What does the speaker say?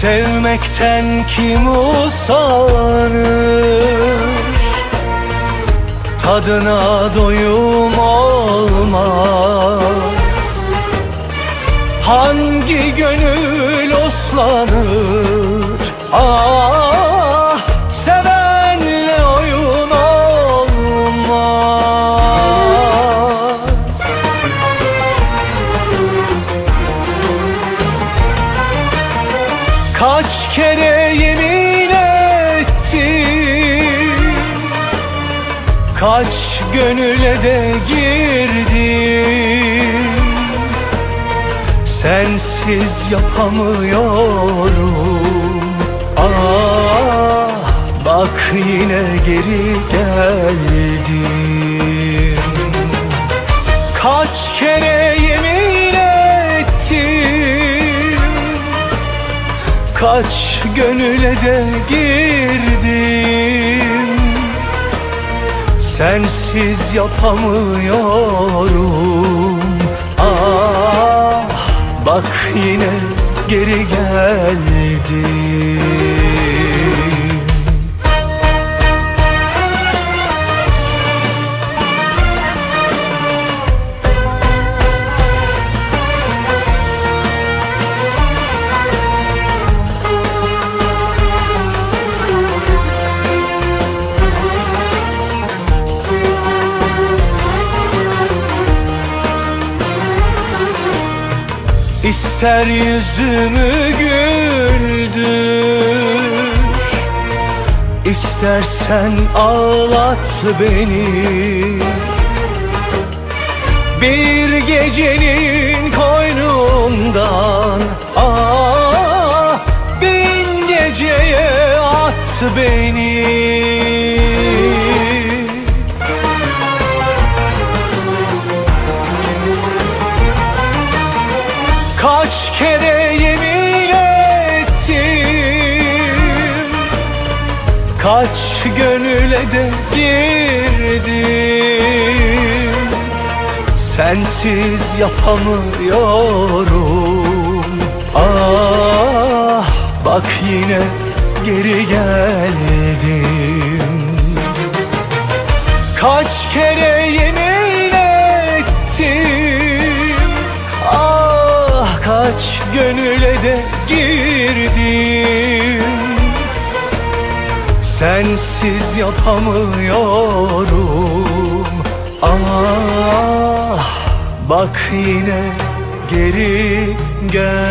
Sevmekten kim usanır Tadına doyum olmaz Kaç kere yemin ettim. Kaç gönüle de girdim. Sensiz yapamıyorum. Ah bak yine geri geldim. Kaç kere Kaç gönüle de girdim. Sensiz yapamıyorum. Ah bak yine geri geldim İster yüzümü güldür. İstersen ağlat beni. Bir gecenin koynundan Ah bin geceye at beni Kaç gönüle de girdim. Sensiz yapamıyorum. Ah bak yine geri geldim. Kaç kere yemin ettim. Ah kaç gönüle de girdim Sensiz yapamıyorum Ah bak yine geri gel